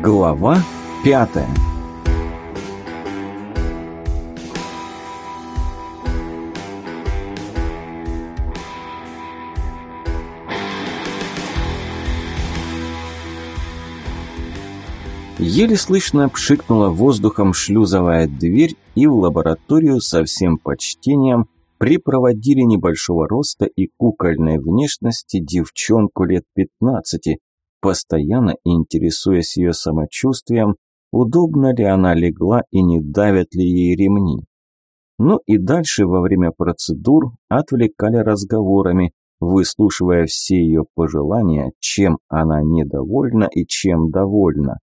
Глава пятая. Еле слышно пшикнула воздухом шлюзовая дверь, и в лабораторию со всем почтением припроводили небольшого роста и кукольной внешности девчонку лет пятнадцати, постоянно интересуясь ее самочувствием, удобно ли она легла и не давят ли ей ремни. Ну и дальше во время процедур отвлекали разговорами, выслушивая все ее пожелания, чем она недовольна и чем довольна.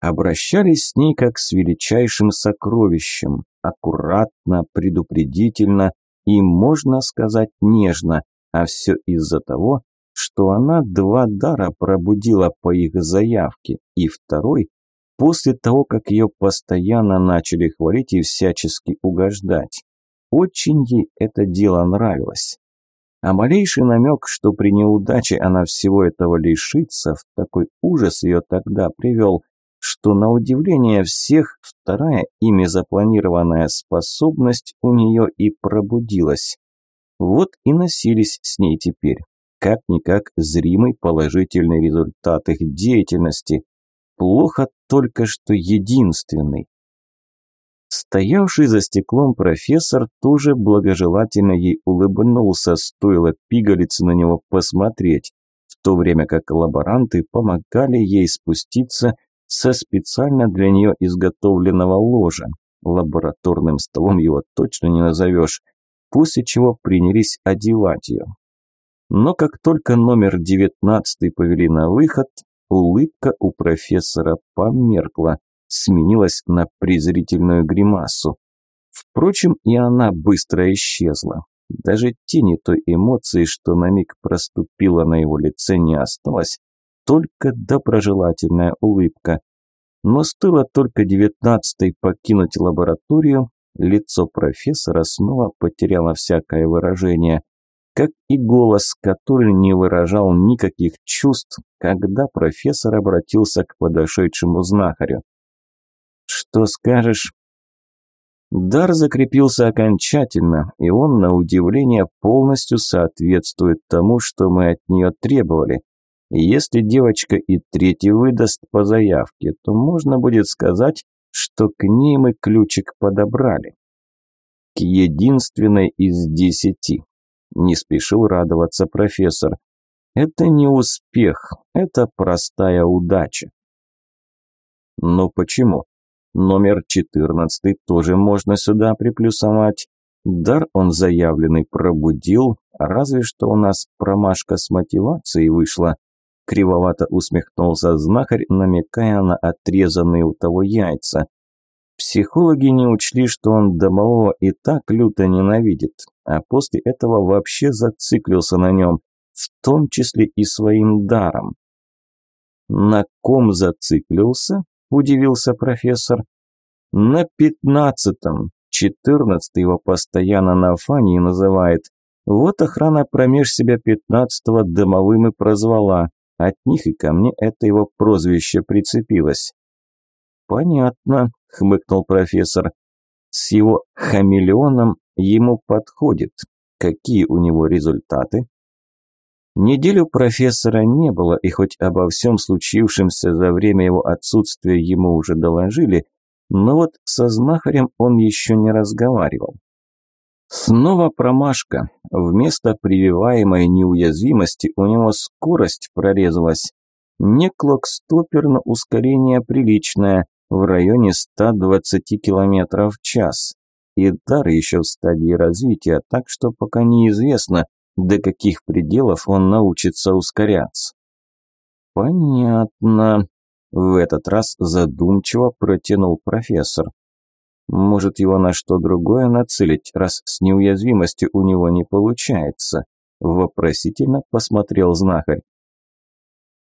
Обращались с ней как с величайшим сокровищем, аккуратно, предупредительно и, можно сказать, нежно, а все из-за того, что она два дара пробудила по их заявке, и второй – после того, как ее постоянно начали хвалить и всячески угождать. Очень ей это дело нравилось. А малейший намек, что при неудаче она всего этого лишится, в такой ужас ее тогда привел, что на удивление всех вторая ими запланированная способность у нее и пробудилась. Вот и носились с ней теперь как-никак зримый положительный результат их деятельности. Плохо только, что единственный. Стоявший за стеклом профессор тоже благожелательно ей улыбнулся, стоило пигалице на него посмотреть, в то время как лаборанты помогали ей спуститься со специально для нее изготовленного ложа. Лабораторным столом его точно не назовешь, после чего принялись одевать ее. Но как только номер девятнадцатый повели на выход, улыбка у профессора померкла, сменилась на презрительную гримасу. Впрочем, и она быстро исчезла. Даже тени той эмоции, что на миг проступила на его лице, не осталось, только доброжелательная улыбка. Но стоило только девятнадцатой покинуть лабораторию, лицо профессора снова потеряло всякое выражение как и голос, который не выражал никаких чувств, когда профессор обратился к подошедшему знахарю. «Что скажешь?» Дар закрепился окончательно, и он, на удивление, полностью соответствует тому, что мы от нее требовали. если девочка и третий выдаст по заявке, то можно будет сказать, что к ней мы ключик подобрали. К единственной из десяти. Не спешил радоваться профессор. Это не успех, это простая удача. Но почему? Номер 14 тоже можно сюда приплюсовать. Дар он заявленный пробудил, разве что у нас промашка с мотивацией вышла. Кривовато усмехнулся знахарь, намекая на отрезанные у того яйца. Психологи не учли, что он домового и так люто ненавидит, а после этого вообще зациклился на нем, в том числе и своим даром. «На ком зациклился?» – удивился профессор. «На пятнадцатом. Четырнадцатый его постоянно на фане называет. Вот охрана промеж себя пятнадцатого домовым и прозвала. От них и ко мне это его прозвище прицепилось». «Понятно», – хмыкнул профессор. «С его хамелеоном ему подходит. Какие у него результаты?» Неделю профессора не было, и хоть обо всем случившемся за время его отсутствия ему уже доложили, но вот со знахарем он еще не разговаривал. Снова промашка. Вместо прививаемой неуязвимости у него скорость прорезалась. Не клокстопер, ускорение приличное, в районе 120 км в час. И дар еще в стадии развития, так что пока неизвестно, до каких пределов он научится ускоряться. Понятно. В этот раз задумчиво протянул профессор. Может его на что другое нацелить, раз с неуязвимостью у него не получается? Вопросительно посмотрел знахарь.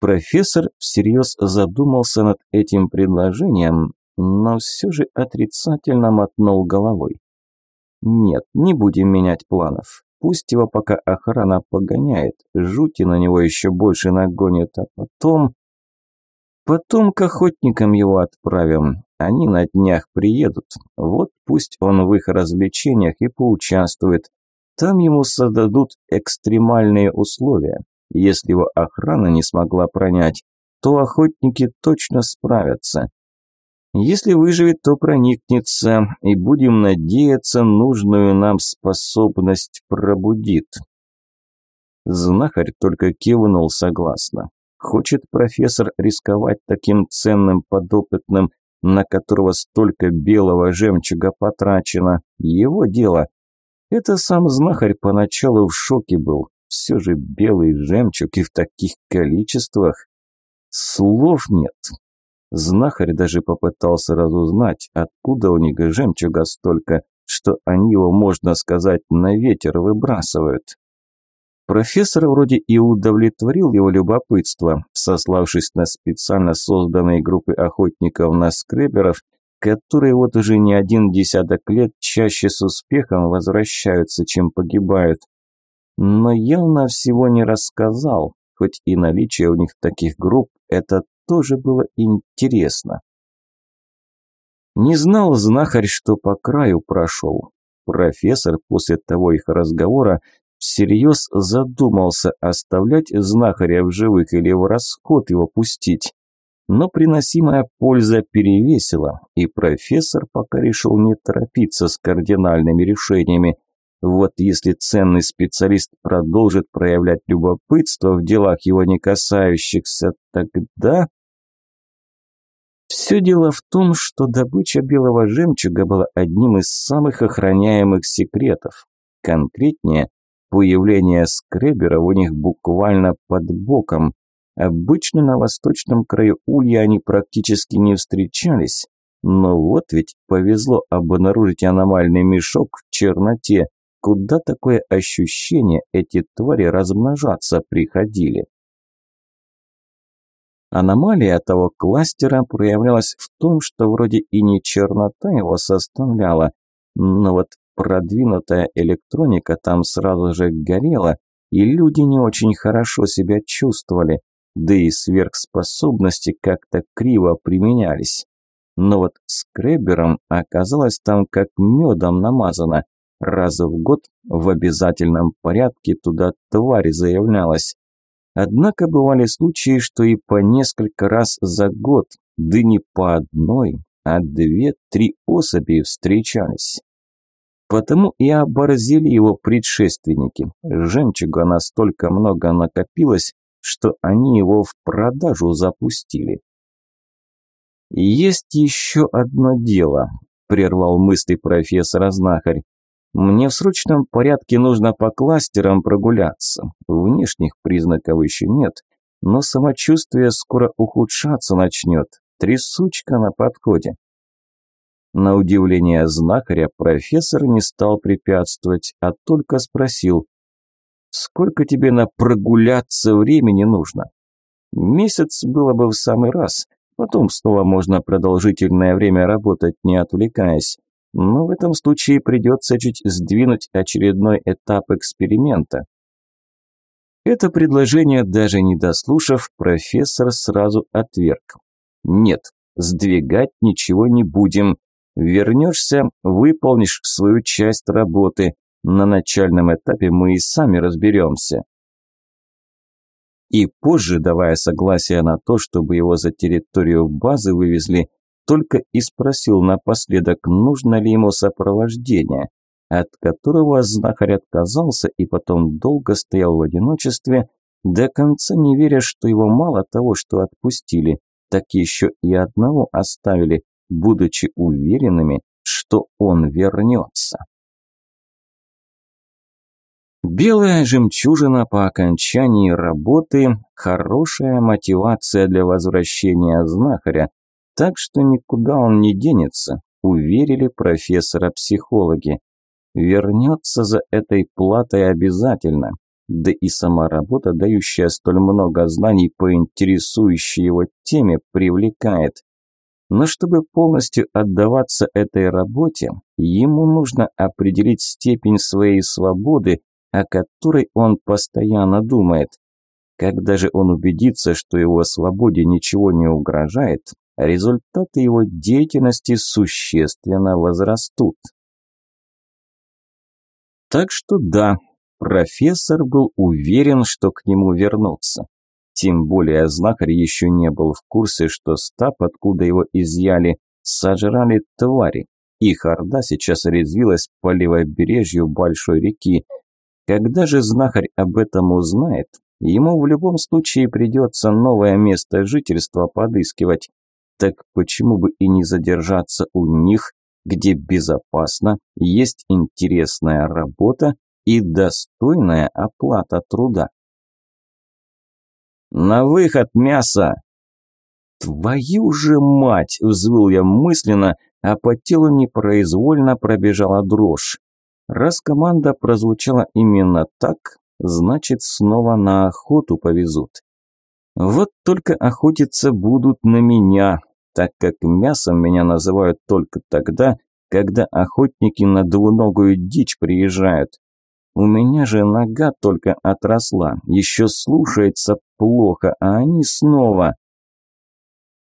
Профессор всерьез задумался над этим предложением, но все же отрицательно мотнул головой. Нет, не будем менять планов. Пусть его пока охрана погоняет, жути на него еще больше нагонит, а потом... Потом к охотникам его отправим. Они на днях приедут. Вот пусть он в их развлечениях и поучаствует. Там ему создадут экстремальные условия. Если его охрана не смогла пронять, то охотники точно справятся. Если выживет, то проникнется, и будем надеяться, нужную нам способность пробудит. Знахарь только кивнул согласно. Хочет профессор рисковать таким ценным подопытным, на которого столько белого жемчуга потрачено. Его дело. Это сам знахарь поначалу в шоке был. Все же белый жемчуг и в таких количествах. Слов нет. Знахарь даже попытался разузнать, откуда у них жемчуга столько, что они его, можно сказать, на ветер выбрасывают. Профессор вроде и удовлетворил его любопытство, сославшись на специально созданные группы охотников на скреберов, которые вот уже не один десяток лет чаще с успехом возвращаются, чем погибают. Но явно всего не рассказал, хоть и наличие у них таких групп – это тоже было интересно. Не знал знахарь, что по краю прошел. Профессор после того их разговора всерьез задумался, оставлять знахаря в живых или в расход его пустить. Но приносимая польза перевесила, и профессор пока решил не торопиться с кардинальными решениями. Вот если ценный специалист продолжит проявлять любопытство в делах его не касающихся, тогда... Все дело в том, что добыча белого жемчуга была одним из самых охраняемых секретов. Конкретнее, появление скребера у них буквально под боком. Обычно на восточном краю улья они практически не встречались. Но вот ведь повезло обнаружить аномальный мешок в черноте, куда такое ощущение эти твари размножаться приходили. Аномалия того кластера проявлялась в том, что вроде и не чернота его составляла, но вот продвинутая электроника там сразу же горела, и люди не очень хорошо себя чувствовали, да и сверхспособности как-то криво применялись. Но вот скребером оказалось там как медом намазано. Раз в год в обязательном порядке туда тварь заявлялась. Однако бывали случаи, что и по несколько раз за год, да не по одной, а две-три особи встречались. Потому и оборзели его предшественники. Жемчуга настолько много накопилось, что они его в продажу запустили. «Есть еще одно дело», – прервал мысли профессора Знахарь. Мне в срочном порядке нужно по кластерам прогуляться. Внешних признаков еще нет, но самочувствие скоро ухудшаться начнет. Трясучка на подходе. На удивление знахаря профессор не стал препятствовать, а только спросил, «Сколько тебе на прогуляться времени нужно?» «Месяц было бы в самый раз, потом снова можно продолжительное время работать, не отвлекаясь. Но в этом случае придется чуть сдвинуть очередной этап эксперимента. Это предложение, даже не дослушав, профессор сразу отверг. Нет, сдвигать ничего не будем. Вернешься, выполнишь свою часть работы. На начальном этапе мы и сами разберемся. И позже, давая согласие на то, чтобы его за территорию базы вывезли, только и спросил напоследок, нужно ли ему сопровождение, от которого знахарь отказался и потом долго стоял в одиночестве, до конца не веря, что его мало того, что отпустили, так еще и одного оставили, будучи уверенными, что он вернется. Белая жемчужина по окончании работы – хорошая мотивация для возвращения знахаря, так что никуда он не денется, уверили профессора-психологи. Вернется за этой платой обязательно. Да и сама работа, дающая столь много знаний по интересующей его теме, привлекает. Но чтобы полностью отдаваться этой работе, ему нужно определить степень своей свободы, о которой он постоянно думает. Когда же он убедится, что его свободе ничего не угрожает, результаты его деятельности существенно возрастут. Так что да, профессор был уверен, что к нему вернутся. Тем более знахарь еще не был в курсе, что стаб, откуда его изъяли, сожрали твари. Их орда сейчас резвилась по левобережью большой реки. Когда же знахарь об этом узнает, ему в любом случае придется новое место жительства подыскивать. Так почему бы и не задержаться у них, где безопасно, есть интересная работа и достойная оплата труда? «На выход, мясо!» «Твою же мать!» – взвыл я мысленно, а по телу непроизвольно пробежала дрожь. Раз команда прозвучала именно так, значит снова на охоту повезут. Вот только охотиться будут на меня, так как мясом меня называют только тогда, когда охотники на двуногую дичь приезжают. У меня же нога только отросла, еще слушается плохо, а они снова...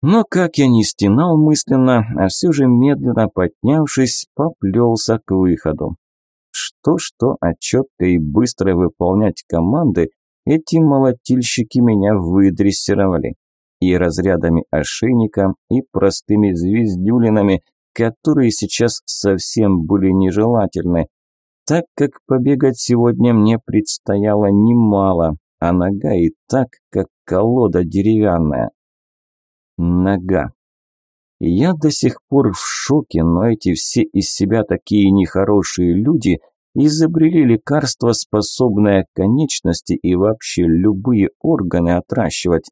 Но как я не стенал мысленно, а все же медленно поднявшись, поплелся к выходу. Что-что, а четко и быстро выполнять команды, эти молотильщики меня выдрессировали. И разрядами ошейника, и простыми звездюлинами, которые сейчас совсем были нежелательны, так как побегать сегодня мне предстояло немало, а нога и так, как колода деревянная. Нога. Я до сих пор в шоке, но эти все из себя такие нехорошие люди изобрели лекарство, способное конечности и вообще любые органы отращивать.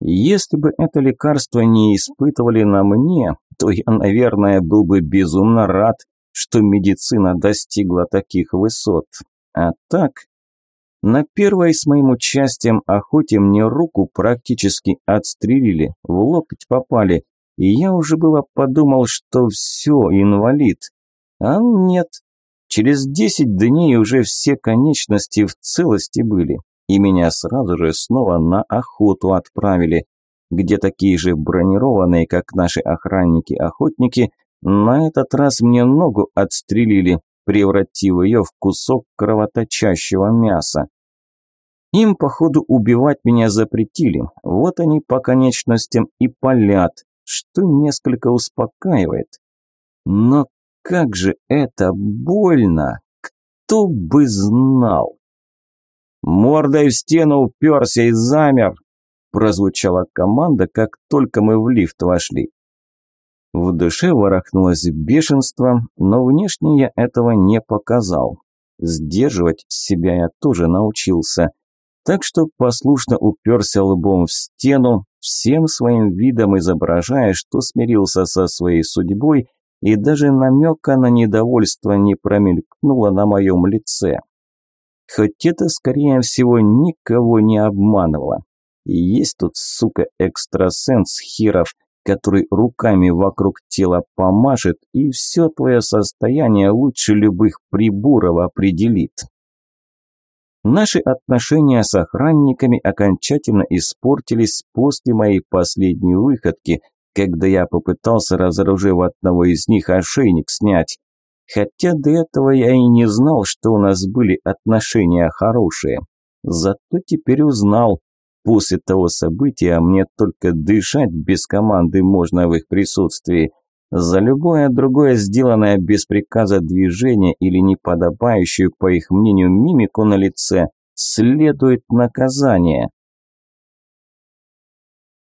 Если бы это лекарство не испытывали на мне, то я, наверное, был бы безумно рад, что медицина достигла таких высот. А так, на первой с моим участием охоте мне руку практически отстрелили, в локоть попали, и я уже было подумал, что все, инвалид. А нет, через десять дней уже все конечности в целости были, и меня сразу же снова на охоту отправили, где такие же бронированные, как наши охранники-охотники, на этот раз мне ногу отстрелили, превратив ее в кусок кровоточащего мяса. Им, походу, убивать меня запретили. Вот они по конечностям и палят, что несколько успокаивает. Но как же это больно! Кто бы знал! «Мордой в стену уперся и замер!» Прозвучала команда, как только мы в лифт вошли. В душе ворохнулось бешенство, но внешне я этого не показал. Сдерживать себя я тоже научился – так что послушно уперся лбом в стену, всем своим видом изображая, что смирился со своей судьбой, и даже намека на недовольство не промелькнуло на моем лице. Хоть это, скорее всего, никого не обманывало. есть тут, сука, экстрасенс Хиров, который руками вокруг тела помашет, и все твое состояние лучше любых приборов определит. Наши отношения с охранниками окончательно испортились после моей последней выходки, когда я попытался, разоружив одного из них, ошейник снять. Хотя до этого я и не знал, что у нас были отношения хорошие. Зато теперь узнал. После того события мне только дышать без команды можно в их присутствии – за любое другое сделанное без приказа движение или неподобающую, по их мнению, мимику на лице следует наказание.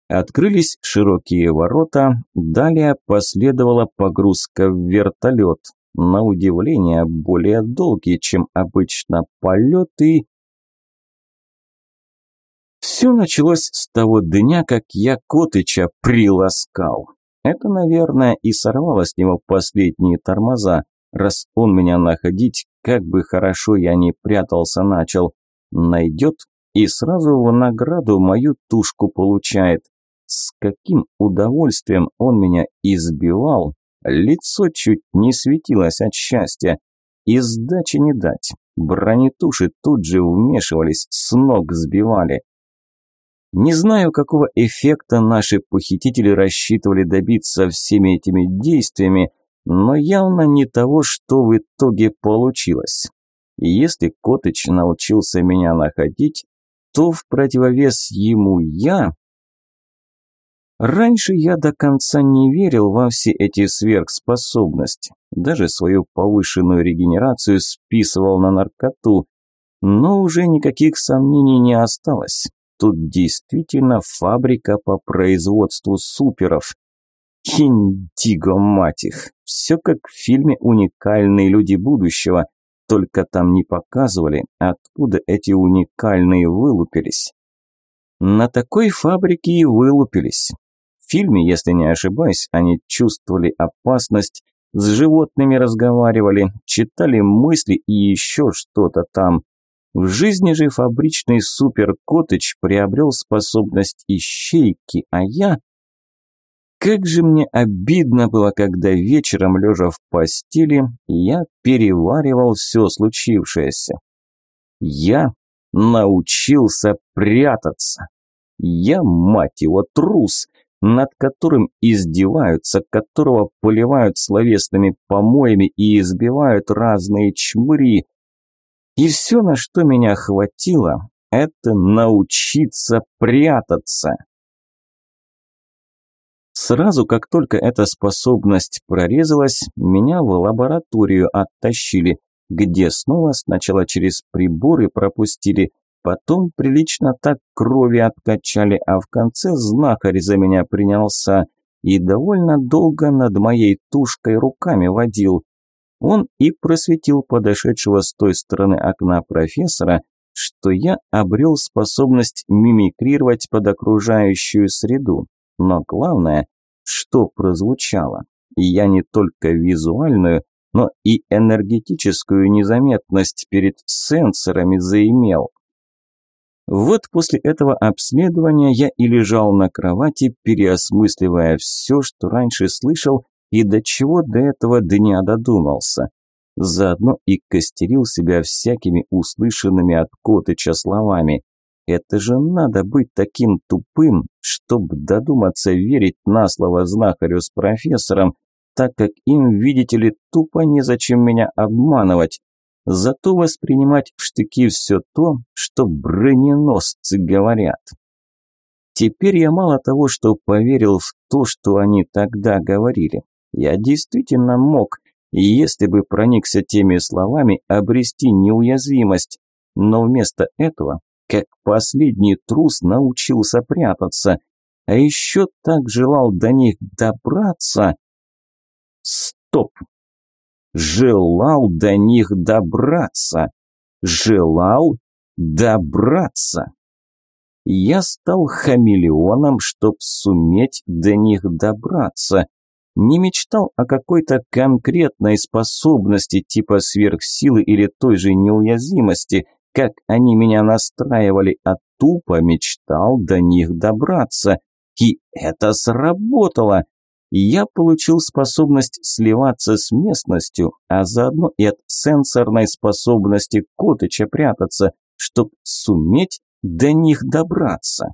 Открылись широкие ворота, далее последовала погрузка в вертолет. На удивление, более долгий, чем обычно полет и... Все началось с того дня, как я Котыча приласкал. Это, наверное, и сорвало с него последние тормоза, раз он меня находить, как бы хорошо я ни прятался, начал. Найдет и сразу в награду мою тушку получает. С каким удовольствием он меня избивал, лицо чуть не светилось от счастья. И сдачи не дать. Бронетуши тут же вмешивались, с ног сбивали. Не знаю, какого эффекта наши похитители рассчитывали добиться всеми этими действиями, но явно не того, что в итоге получилось. И если Котыч научился меня находить, то в противовес ему я... Раньше я до конца не верил во все эти сверхспособности, даже свою повышенную регенерацию списывал на наркоту, но уже никаких сомнений не осталось. Тут действительно фабрика по производству суперов. Индиго, мать их. Все как в фильме «Уникальные люди будущего», только там не показывали, откуда эти уникальные вылупились. На такой фабрике и вылупились. Фильме, если не ошибаюсь, они чувствовали опасность, с животными разговаривали, читали мысли и еще что-то там. В жизни же фабричный суперкотыч приобрел способность ищейки, а я... Как же мне обидно было, когда вечером, лежа в постели, я переваривал все случившееся. Я научился прятаться. Я, мать его, трус, над которым издеваются, которого поливают словесными помоями и избивают разные чмыри, и все, на что меня хватило, это научиться прятаться. Сразу, как только эта способность прорезалась, меня в лабораторию оттащили, где снова сначала через приборы пропустили, потом прилично так крови откачали, а в конце знахарь за меня принялся и довольно долго над моей тушкой руками водил. Он и просветил подошедшего с той стороны окна профессора, что я обрел способность мимикрировать под окружающую среду. Но главное, что прозвучало. Я не только визуальную, но и энергетическую незаметность перед сенсорами заимел. Вот после этого обследования я и лежал на кровати, переосмысливая все, что раньше слышал и до чего до этого дня додумался. Заодно и костерил себя всякими услышанными от Котыча словами. Это же надо быть таким тупым, чтобы додуматься верить на слово знахарю с профессором, так как им, видите ли, тупо незачем меня обманывать. Зато воспринимать в штыки все то, что броненосцы говорят. Теперь я мало того, что поверил в то, что они тогда говорили, я действительно мог, если бы проникся теми словами, обрести неуязвимость, но вместо этого, как последний трус, научился прятаться, а еще так желал до них добраться. Стоп! Желал до них добраться. Желал добраться. Я стал хамелеоном, чтоб суметь до них добраться, не мечтал о какой-то конкретной способности типа сверхсилы или той же неуязвимости, как они меня настраивали, а тупо мечтал до них добраться. И это сработало. Я получил способность сливаться с местностью, а заодно и от сенсорной способности Котыча прятаться, чтобы суметь до них добраться.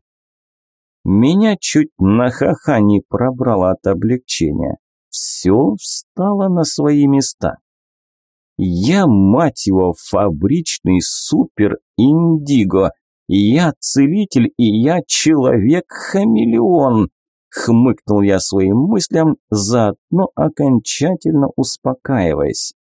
Меня чуть на ха-ха не пробрало от облегчения. Все встало на свои места. Я, мать его, фабричный супер-индиго. Я целитель и я человек-хамелеон. Хмыкнул я своим мыслям, заодно окончательно успокаиваясь.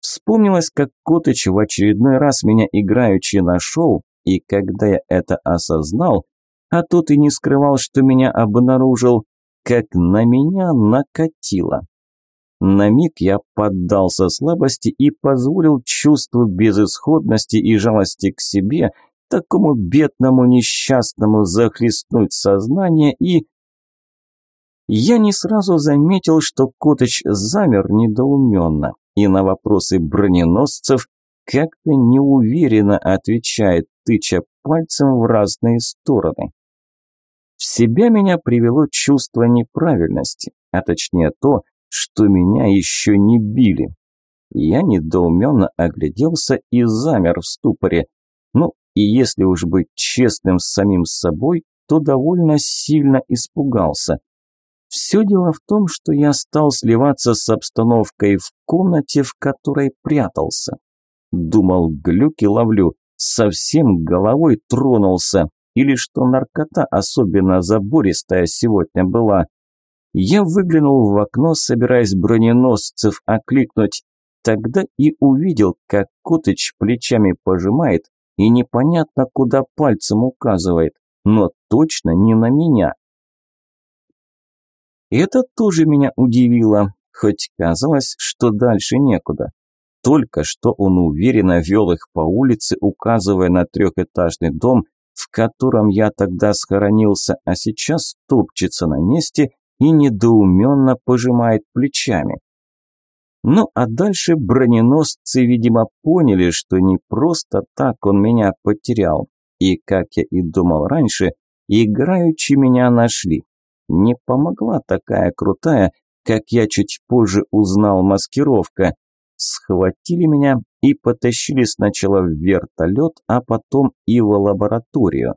Вспомнилось, как Котыч в очередной раз меня играючи нашел, и когда я это осознал, а тот и не скрывал, что меня обнаружил, как на меня накатило. На миг я поддался слабости и позволил чувству безысходности и жалости к себе, такому бедному несчастному захлестнуть сознание и... Я не сразу заметил, что Котыч замер недоуменно и на вопросы броненосцев как-то неуверенно отвечает, тыча пальцем в разные стороны. В себя меня привело чувство неправильности, а точнее то, что меня еще не били. Я недоуменно огляделся и замер в ступоре. Ну, и если уж быть честным с самим собой, то довольно сильно испугался. Все дело в том, что я стал сливаться с обстановкой в комнате, в которой прятался. Думал, глюки ловлю, совсем головой тронулся, или что наркота особенно забористая сегодня была. Я выглянул в окно, собираясь броненосцев окликнуть, тогда и увидел, как Котыч плечами пожимает и непонятно куда пальцем указывает, но точно не на меня. Это тоже меня удивило, хоть казалось, что дальше некуда. Только что он уверенно вел их по улице, указывая на трехэтажный дом, в котором я тогда схоронился, а сейчас топчется на месте и недоуменно пожимает плечами. Ну а дальше броненосцы, видимо, поняли, что не просто так он меня потерял. И, как я и думал раньше, играючи меня нашли. Не помогла такая крутая, как я чуть позже узнал, маскировка схватили меня и потащили сначала в вертолет, а потом и в лабораторию.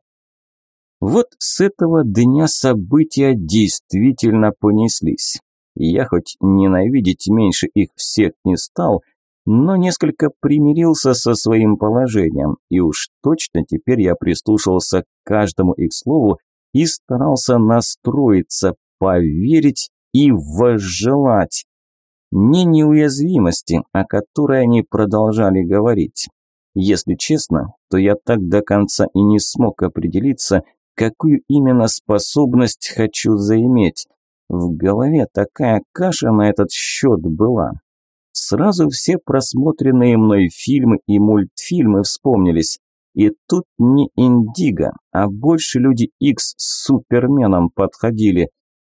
Вот с этого дня события действительно понеслись. Я хоть ненавидеть меньше их всех не стал, но несколько примирился со своим положением, и уж точно теперь я прислушался к каждому их слову и старался настроиться, поверить и возжелать не неуязвимости, о которой они продолжали говорить. Если честно, то я так до конца и не смог определиться, какую именно способность хочу заиметь. В голове такая каша на этот счет была. Сразу все просмотренные мной фильмы и мультфильмы вспомнились. И тут не Индиго, а больше Люди Икс с Суперменом подходили.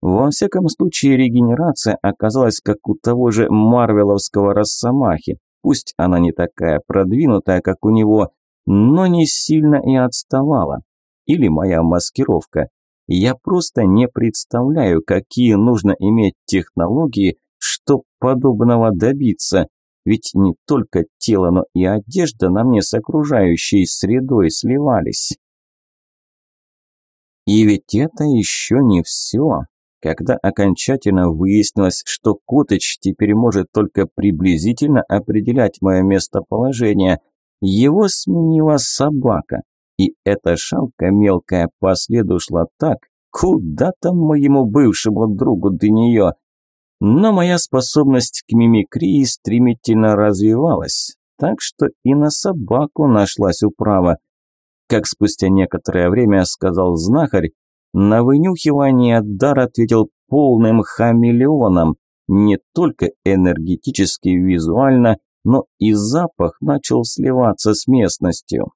Во всяком случае, регенерация оказалась как у того же марвеловского Росомахи. Пусть она не такая продвинутая, как у него, но не сильно и отставала. Или моя маскировка. Я просто не представляю, какие нужно иметь технологии, чтобы подобного добиться. Ведь не только тело, но и одежда на мне с окружающей средой сливались. И ведь это еще не все. Когда окончательно выяснилось, что Котыч теперь может только приблизительно определять мое местоположение, его сменила собака. И эта шалка мелкая по следу шла так, куда там моему бывшему другу до нее. Но моя способность к мимикрии стремительно развивалась, так что и на собаку нашлась управа. Как спустя некоторое время сказал знахарь, на вынюхивание дар ответил полным хамелеоном, не только энергетически и визуально, но и запах начал сливаться с местностью.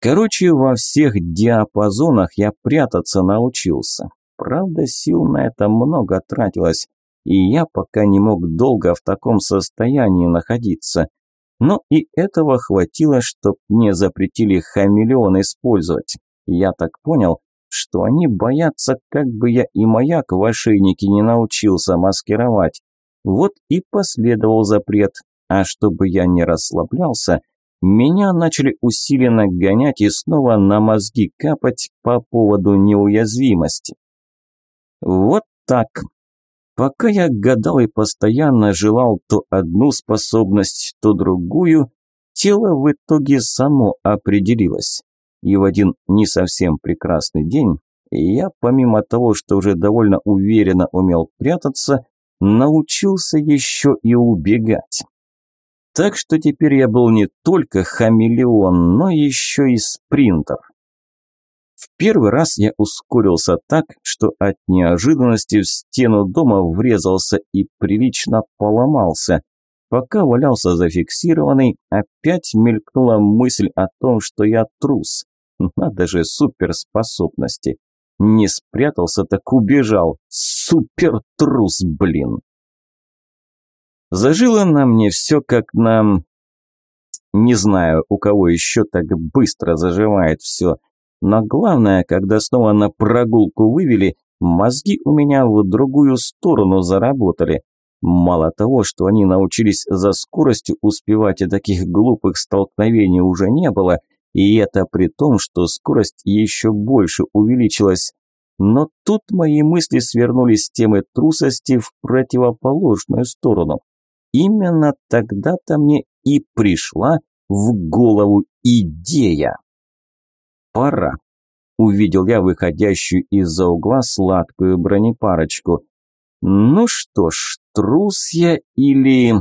Короче, во всех диапазонах я прятаться научился. Правда, сил на это много тратилось, и я пока не мог долго в таком состоянии находиться. Но и этого хватило, чтоб мне запретили хамелеон использовать. Я так понял, что они боятся, как бы я и маяк в ошейнике не научился маскировать. Вот и последовал запрет, а чтобы я не расслаблялся, меня начали усиленно гонять и снова на мозги капать по поводу неуязвимости. Вот так. Пока я гадал и постоянно желал то одну способность, то другую, тело в итоге само определилось. И в один не совсем прекрасный день я, помимо того, что уже довольно уверенно умел прятаться, научился еще и убегать. Так что теперь я был не только хамелеон, но еще и спринтер. В первый раз я ускорился так, что от неожиданности в стену дома врезался и прилично поломался. Пока валялся зафиксированный, опять мелькнула мысль о том, что я трус. Надо же суперспособности. Не спрятался, так убежал. Супертрус, блин. Зажило на мне все как на... Не знаю, у кого еще так быстро заживает все. Но главное, когда снова на прогулку вывели, мозги у меня в другую сторону заработали. Мало того, что они научились за скоростью успевать, и таких глупых столкновений уже не было – И это при том, что скорость еще больше увеличилась. Но тут мои мысли свернули с темы трусости в противоположную сторону. Именно тогда-то мне и пришла в голову идея. Пора. Увидел я выходящую из-за угла сладкую бронепарочку. Ну что ж, трус я или...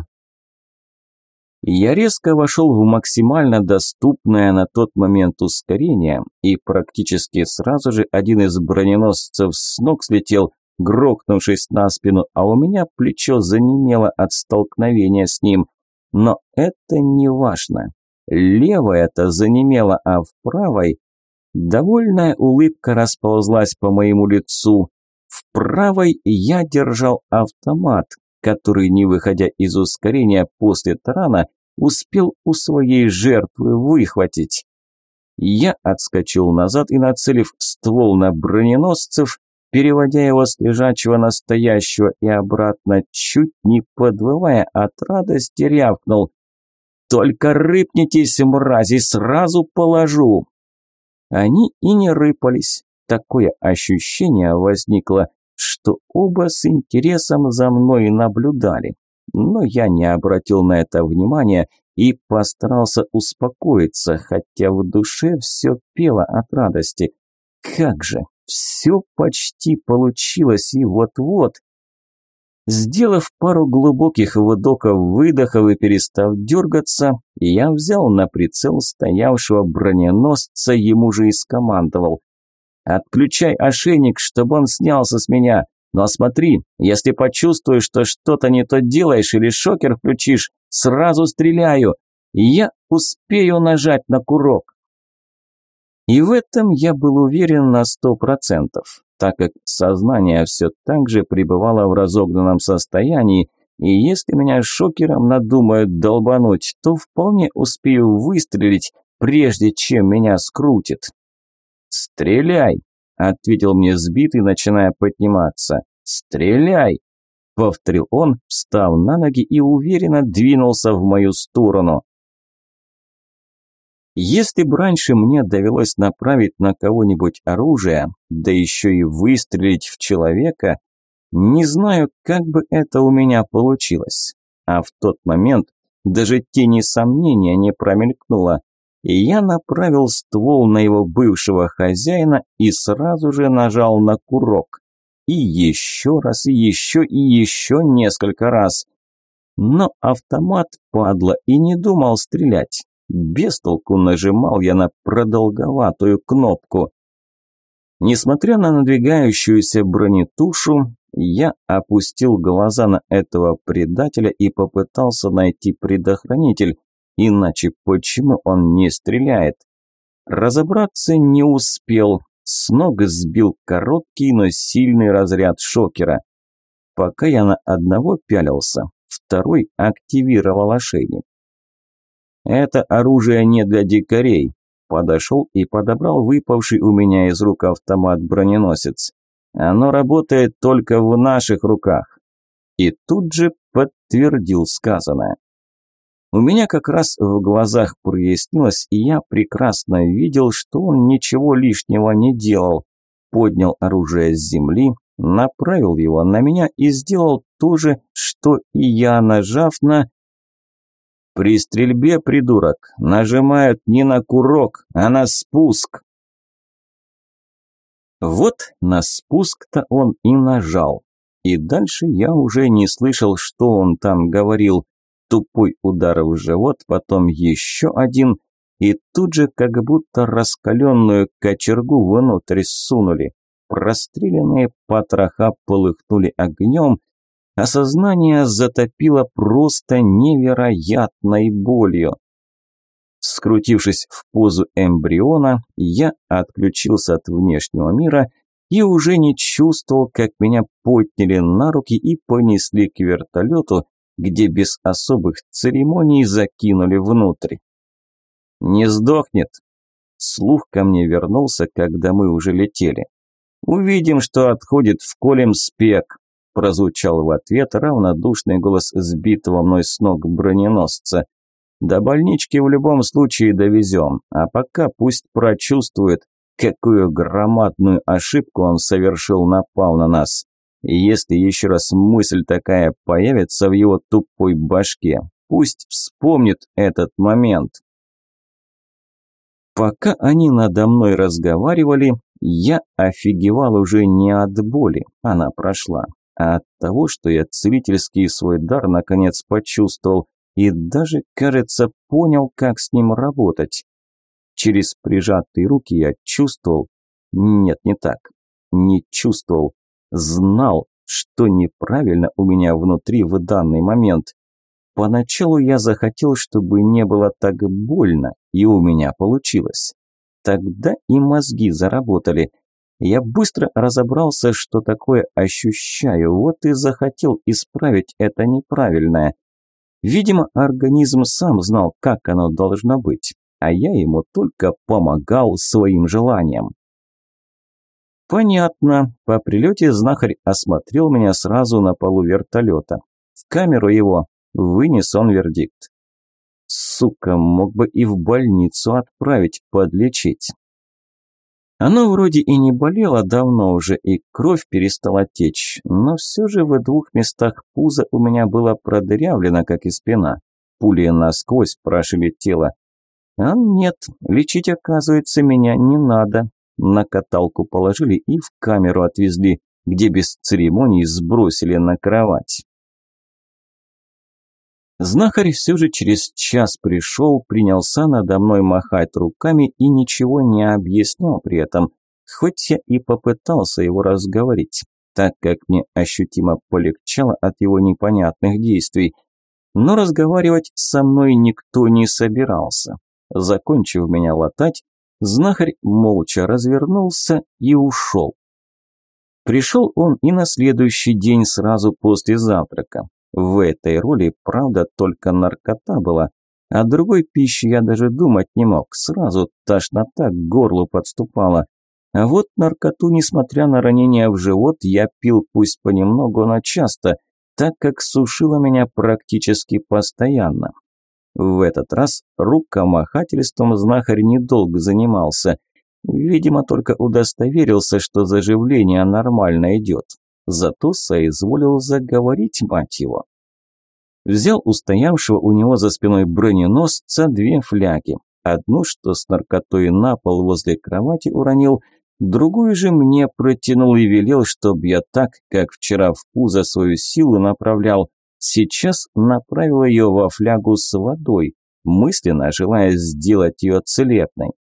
Я резко вошел в максимально доступное на тот момент ускорение, и практически сразу же один из броненосцев с ног слетел, грохнувшись на спину, а у меня плечо занемело от столкновения с ним. Но это не важно. Левая-то занемела, а в правой... Довольная улыбка расползлась по моему лицу. В правой я держал автомат, который, не выходя из ускорения после тарана, успел у своей жертвы выхватить. Я отскочил назад и, нацелив ствол на броненосцев, переводя его с лежачего на стоящего и обратно, чуть не подвывая от радости, рявкнул. «Только рыпнитесь, мрази, сразу положу!» Они и не рыпались. Такое ощущение возникло, что оба с интересом за мной наблюдали. Но я не обратил на это внимания и постарался успокоиться, хотя в душе все пело от радости. Как же, все почти получилось, и вот-вот... Сделав пару глубоких вдохов-выдохов и перестав дергаться, я взял на прицел стоявшего броненосца, ему же и скомандовал. Отключай ошейник, чтобы он снялся с меня. Но смотри, если почувствуешь, что что-то не то делаешь или шокер включишь, сразу стреляю. Я успею нажать на курок. И в этом я был уверен на сто процентов, так как сознание все так же пребывало в разогнанном состоянии, и если меня шокером надумают долбануть, то вполне успею выстрелить, прежде чем меня скрутит. «Стреляй!» – ответил мне сбитый, начиная подниматься. «Стреляй!» – повторил он, встав на ноги и уверенно двинулся в мою сторону. Если бы раньше мне довелось направить на кого-нибудь оружие, да еще и выстрелить в человека, не знаю, как бы это у меня получилось. А в тот момент даже тени сомнения не промелькнуло и я направил ствол на его бывшего хозяина и сразу же нажал на курок. И еще раз, и еще, и еще несколько раз. Но автомат, падла, и не думал стрелять. Без толку нажимал я на продолговатую кнопку. Несмотря на надвигающуюся бронетушу, я опустил глаза на этого предателя и попытался найти предохранитель, Иначе почему он не стреляет? Разобраться не успел. С ног сбил короткий, но сильный разряд шокера. Пока я на одного пялился, второй активировал ошейник. Это оружие не для дикарей. Подошел и подобрал выпавший у меня из рук автомат-броненосец. Оно работает только в наших руках. И тут же подтвердил сказанное. У меня как раз в глазах прояснилось, и я прекрасно видел, что он ничего лишнего не делал. Поднял оружие с земли, направил его на меня и сделал то же, что и я, нажав на... При стрельбе, придурок, нажимают не на курок, а на спуск. Вот на спуск-то он и нажал. И дальше я уже не слышал, что он там говорил тупой удар в живот, потом еще один, и тут же как будто раскаленную кочергу внутрь сунули. Простреленные потроха полыхнули огнем, а сознание затопило просто невероятной болью. Скрутившись в позу эмбриона, я отключился от внешнего мира и уже не чувствовал, как меня подняли на руки и понесли к вертолету, где без особых церемоний закинули внутрь. «Не сдохнет!» Слух ко мне вернулся, когда мы уже летели. «Увидим, что отходит в колем спек», прозвучал в ответ равнодушный голос сбитого мной с ног броненосца. До больнички в любом случае довезем, а пока пусть прочувствует, какую громадную ошибку он совершил, напал на нас. И если еще раз мысль такая появится в его тупой башке, пусть вспомнит этот момент. Пока они надо мной разговаривали, я офигевал уже не от боли, она прошла, а от того, что я целительский свой дар наконец почувствовал и даже, кажется, понял, как с ним работать. Через прижатые руки я чувствовал... Нет, не так. Не чувствовал. Знал, что неправильно у меня внутри в данный момент. Поначалу я захотел, чтобы не было так больно, и у меня получилось. Тогда и мозги заработали. Я быстро разобрался, что такое ощущаю, вот и захотел исправить это неправильное. Видимо, организм сам знал, как оно должно быть, а я ему только помогал своим желанием. Понятно. По прилете знахарь осмотрел меня сразу на полу вертолета. В камеру его Вынес он вердикт. Сука, мог бы и в больницу отправить, подлечить. Оно вроде и не болело давно уже, и кровь перестала течь, но все же в двух местах пуза у меня было продырявлено, как и спина. Пули насквозь прошили тело. А нет, лечить, оказывается, меня не надо. На каталку положили и в камеру отвезли, где без церемоний сбросили на кровать. Знахарь все же через час пришел, принялся надо мной махать руками и ничего не объяснял при этом, хоть я и попытался его разговорить, так как мне ощутимо полегчало от его непонятных действий. Но разговаривать со мной никто не собирался. Закончив меня латать, знахарь молча развернулся и ушел. Пришел он и на следующий день сразу после завтрака. В этой роли, правда, только наркота была. О другой пище я даже думать не мог, сразу тошнота к горлу подступала. А вот наркоту, несмотря на ранение в живот, я пил пусть понемногу, но часто, так как сушило меня практически постоянно. В этот раз рукомахательством знахарь недолго занимался. Видимо, только удостоверился, что заживление нормально идет зато соизволил заговорить, мать его. Взял у стоявшего у него за спиной броненосца две фляги. Одну, что с наркотой на пол возле кровати уронил, другую же мне протянул и велел, чтоб я так, как вчера в пузо свою силу направлял, сейчас направил ее во флягу с водой, мысленно желая сделать ее целебной.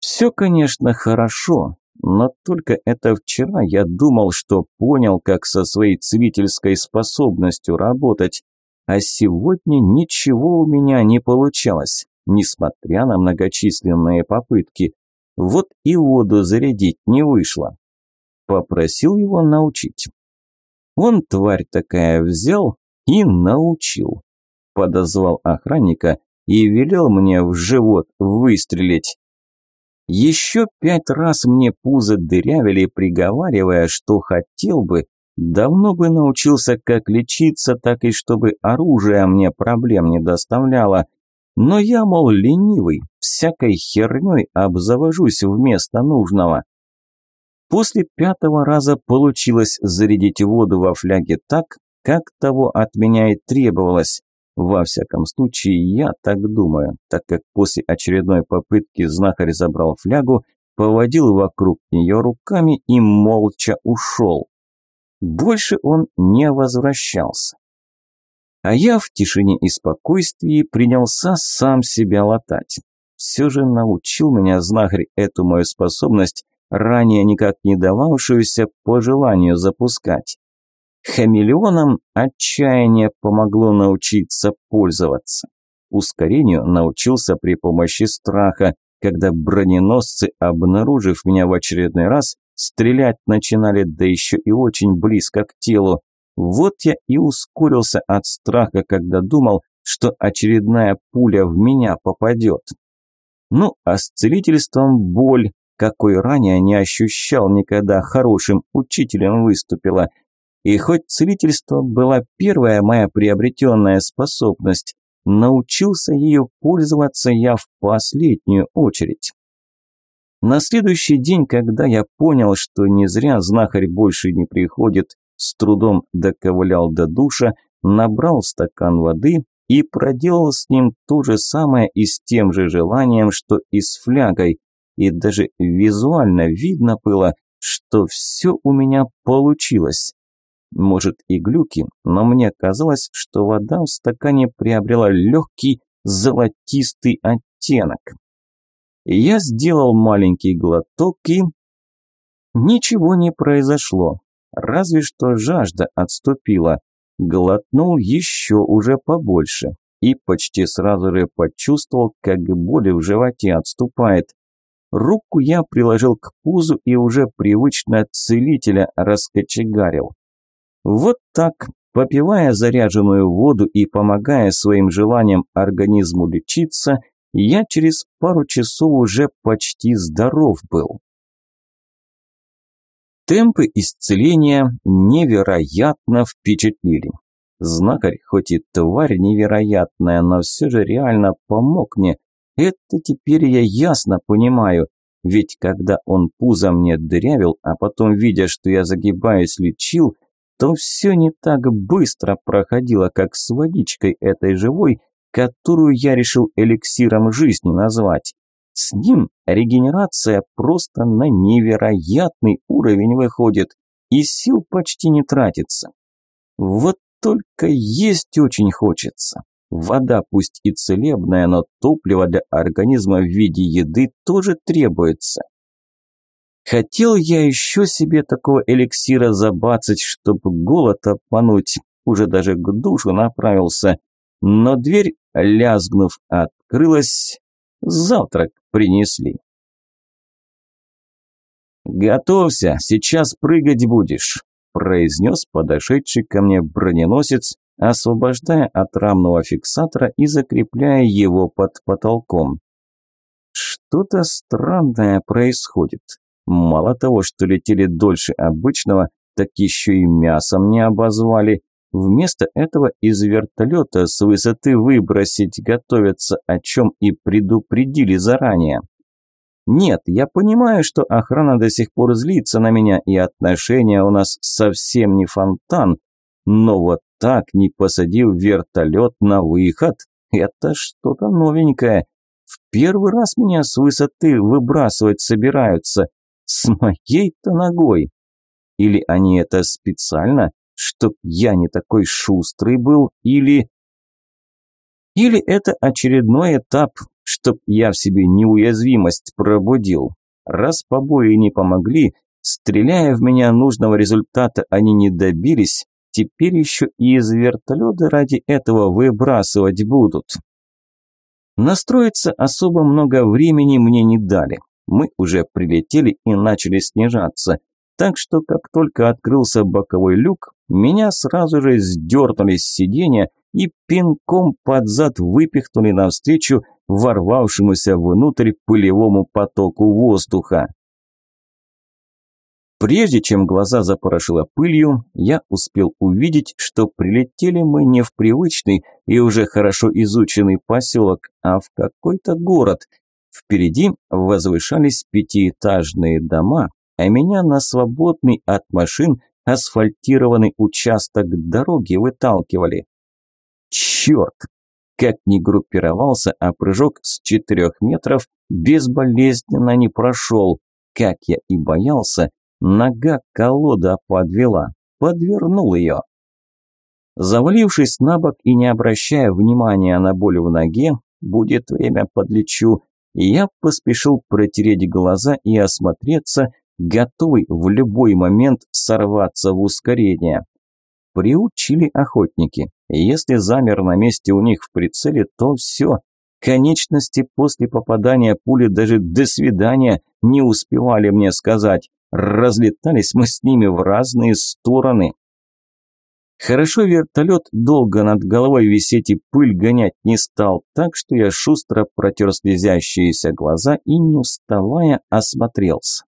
Все, конечно, хорошо, но только это вчера я думал, что понял, как со своей целительской способностью работать. А сегодня ничего у меня не получалось, несмотря на многочисленные попытки. Вот и воду зарядить не вышло. Попросил его научить. Он, тварь такая, взял и научил. Подозвал охранника и велел мне в живот выстрелить. Еще пять раз мне пузо дырявили, приговаривая, что хотел бы, давно бы научился как лечиться, так и чтобы оружие мне проблем не доставляло. Но я, мол, ленивый, всякой херней обзавожусь вместо нужного. После пятого раза получилось зарядить воду во фляге так, как того от меня и требовалось. Во всяком случае, я так думаю, так как после очередной попытки знахарь забрал флягу, поводил вокруг нее руками и молча ушел. Больше он не возвращался. А я в тишине и спокойствии принялся сам себя латать. Все же научил меня знахарь эту мою способность, ранее никак не дававшуюся по желанию запускать. Хамелеоном отчаяние помогло научиться пользоваться. Ускорению научился при помощи страха, когда броненосцы, обнаружив меня в очередной раз, стрелять начинали, да еще и очень близко к телу. Вот я и ускорился от страха, когда думал, что очередная пуля в меня попадет. Ну, а с целительством боль, какой ранее не ощущал никогда, хорошим учителем выступила – и хоть целительство была первая моя приобретенная способность, научился ею пользоваться я в последнюю очередь. На следующий день, когда я понял, что не зря знахарь больше не приходит, с трудом доковылял до душа, набрал стакан воды и проделал с ним то же самое и с тем же желанием, что и с флягой, и даже визуально видно было, что все у меня получилось. Может и глюки, но мне казалось, что вода в стакане приобрела легкий золотистый оттенок. Я сделал маленький глоток и... Ничего не произошло, разве что жажда отступила. Глотнул еще уже побольше и почти сразу же почувствовал, как боль в животе отступает. Руку я приложил к пузу и уже привычно целителя раскочегарил. Вот так, попивая заряженную воду и помогая своим желаниям организму лечиться, я через пару часов уже почти здоров был. Темпы исцеления невероятно впечатлили. Знакарь, хоть и тварь невероятная, но все же реально помог мне, это теперь я ясно понимаю, ведь когда он пузо мне дырявил, а потом, видя, что я загибаюсь, лечил, то все не так быстро проходило, как с водичкой этой живой, которую я решил эликсиром жизни назвать. С ним регенерация просто на невероятный уровень выходит, и сил почти не тратится. Вот только есть очень хочется. Вода пусть и целебная, но топливо для организма в виде еды тоже требуется. Хотел я еще себе такого эликсира забацать, чтобы голод обмануть, уже даже к душу направился, но дверь, лязгнув, открылась, завтрак принесли. «Готовься, сейчас прыгать будешь», – произнес подошедший ко мне броненосец, освобождая от рамного фиксатора и закрепляя его под потолком. Что-то странное происходит. Мало того, что летели дольше обычного, так еще и мясом не обозвали. Вместо этого из вертолета с высоты выбросить готовятся, о чем и предупредили заранее. Нет, я понимаю, что охрана до сих пор злится на меня, и отношения у нас совсем не фонтан, но вот так, не посадив вертолет на выход, это что-то новенькое. В первый раз меня с высоты выбрасывать собираются, с моей-то ногой. Или они это специально, чтоб я не такой шустрый был, или... Или это очередной этап, чтоб я в себе неуязвимость пробудил. Раз побои не помогли, стреляя в меня нужного результата они не добились, теперь еще и из вертолета ради этого выбрасывать будут. Настроиться особо много времени мне не дали. Мы уже прилетели и начали снижаться. Так что, как только открылся боковой люк, меня сразу же сдернули с сиденья и пинком под зад выпихнули навстречу ворвавшемуся внутрь пылевому потоку воздуха. Прежде чем глаза запорошило пылью, я успел увидеть, что прилетели мы не в привычный и уже хорошо изученный поселок, а в какой-то город. Впереди возвышались пятиэтажные дома, а меня на свободный от машин асфальтированный участок дороги выталкивали. Черт! Как ни группировался, а прыжок с четырех метров безболезненно не прошел. Как я и боялся, Нога колода подвела, подвернул ее. Завалившись на бок и не обращая внимания на боль в ноге, будет время подлечу, я поспешил протереть глаза и осмотреться, готовый в любой момент сорваться в ускорение. Приучили охотники. Если замер на месте у них в прицеле, то все. Конечности после попадания пули даже «до свидания» не успевали мне сказать. Разлетались мы с ними в разные стороны. Хорошо вертолет долго над головой висеть и пыль гонять не стал, так что я шустро протер слезящиеся глаза и, не вставая, осмотрелся.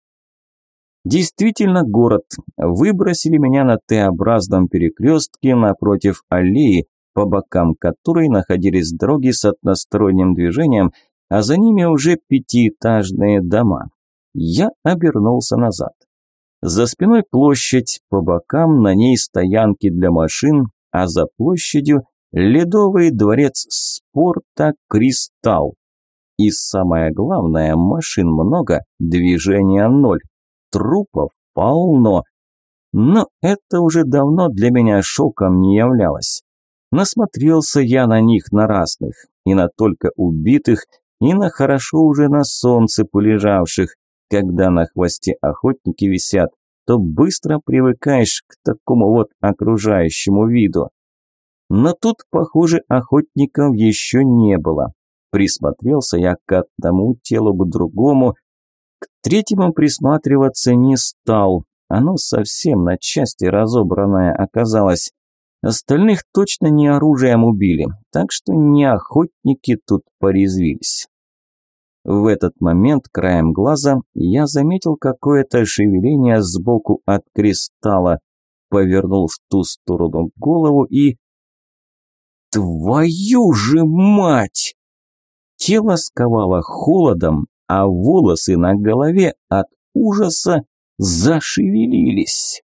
Действительно город. Выбросили меня на Т-образном перекрестке напротив аллеи, по бокам которой находились дороги с односторонним движением, а за ними уже пятиэтажные дома. Я обернулся назад. За спиной площадь, по бокам на ней стоянки для машин, а за площадью ледовый дворец спорта «Кристалл». И самое главное, машин много, движения ноль, трупов полно. Но это уже давно для меня шоком не являлось. Насмотрелся я на них на разных, и на только убитых, и на хорошо уже на солнце полежавших, когда на хвосте охотники висят, то быстро привыкаешь к такому вот окружающему виду. Но тут, похоже, охотников еще не было. Присмотрелся я к одному телу, к другому. К третьему присматриваться не стал. Оно совсем на части разобранное оказалось. Остальных точно не оружием убили, так что не охотники тут порезвились. В этот момент краем глаза я заметил какое-то шевеление сбоку от кристалла, повернул в ту сторону голову и... Твою же мать! Тело сковало холодом, а волосы на голове от ужаса зашевелились.